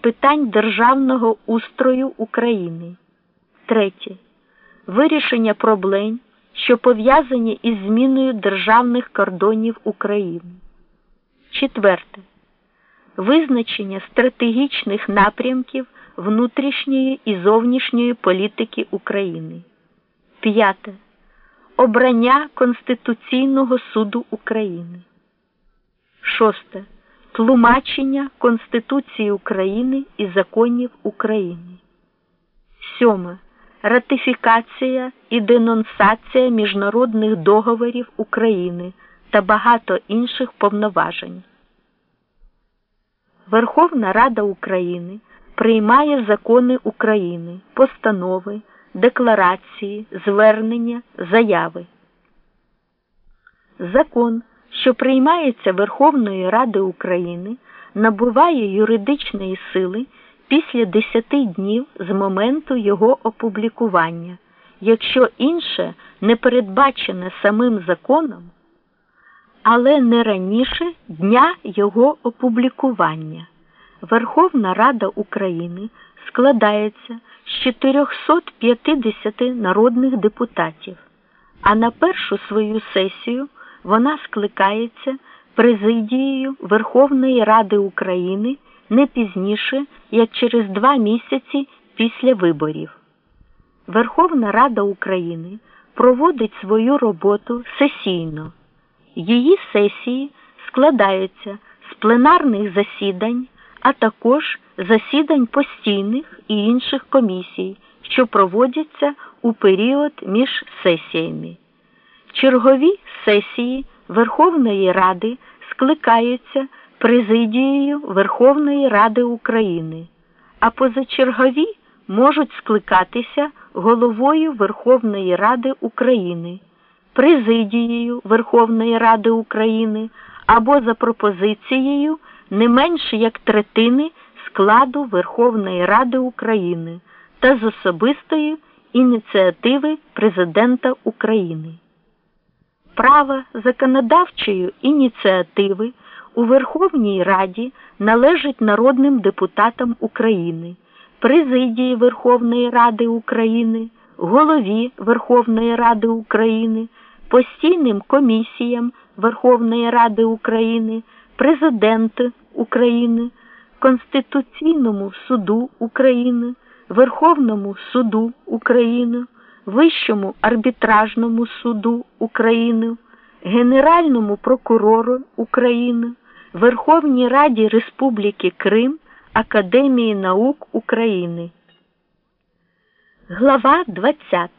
питань державного устрою України. Третє. Вирішення проблем, що пов'язані із зміною державних кордонів України. Четверте. Визначення стратегічних напрямків внутрішньої і зовнішньої політики України. П'яте. Обрання Конституційного суду України. Шосте. Тлумачення Конституції України і законів України. Сьоме. Ратифікація і денонсація міжнародних договорів України та багато інших повноважень. Верховна Рада України приймає закони України, постанови, декларації, звернення, заяви. Закон, що приймається Верховною Радою України, набуває юридичної сили після 10 днів з моменту його опублікування, якщо інше не передбачене самим законом, але не раніше дня його опублікування. Верховна Рада України складається з 450 народних депутатів, а на першу свою сесію вона скликається президією Верховної Ради України не пізніше, як через два місяці після виборів. Верховна Рада України проводить свою роботу сесійно. Її сесії складаються з пленарних засідань, а також засідань постійних і інших комісій, що проводяться у період між сесіями. Чергові сесії Верховної Ради скликаються президією Верховної Ради України, а позачергові можуть скликатися головою Верховної Ради України, президією Верховної Ради України або за пропозицією не менше як третини складу Верховної Ради України та з особистої ініціативи Президента України. Право законодавчої ініціативи у Верховній Раді належить народним депутатам України, президії Верховної Ради України, голові Верховної Ради України, постійним комісіям Верховної Ради України, президенту України, Конституційному суду України, Верховному суду України, Вищому арбітражному суду України, Генеральному прокурору України, Верховній Раді Республіки Крим, Академії наук України. Глава 20.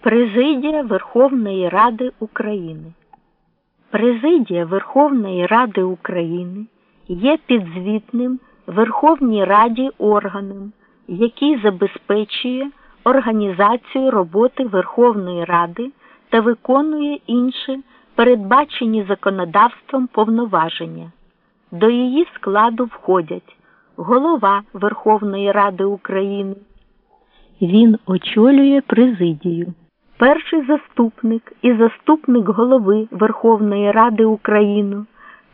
Президія Верховної Ради України. Президія Верховної Ради України є підзвітним Верховній Раді органом, який забезпечує організацію роботи Верховної Ради та виконує інші передбачені законодавством повноваження. До її складу входять голова Верховної Ради України. Він очолює президію, перший заступник і заступник голови Верховної Ради України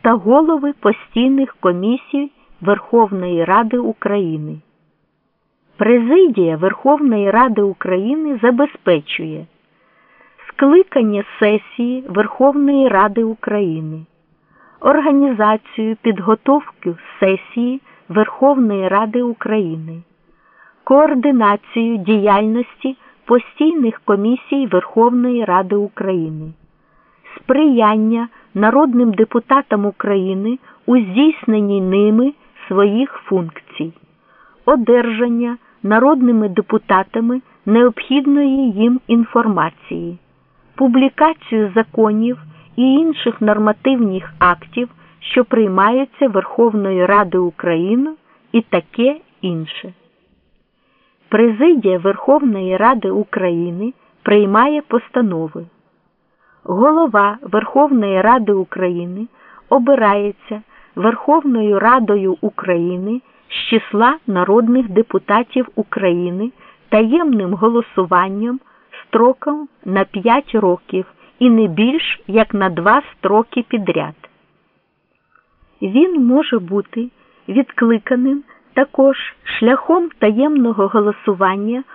та голови постійних комісій Верховної Ради України. Президія Верховної Ради України забезпечує скликання сесії Верховної Ради України, організацію підготовки сесії Верховної Ради України, координацію діяльності постійних комісій Верховної Ради України, сприяння народним депутатам України у здійсненні ними своїх функцій, одержання народними депутатами необхідної їм інформації, публікацію законів і інших нормативних актів, що приймаються Верховною Радою України і таке інше. Президія Верховної Ради України приймає постанови. Голова Верховної Ради України обирається Верховною Радою України з числа народних депутатів України таємним голосуванням строком на 5 років і не більш як на 2 строки підряд. Він може бути відкликаним також шляхом таємного голосування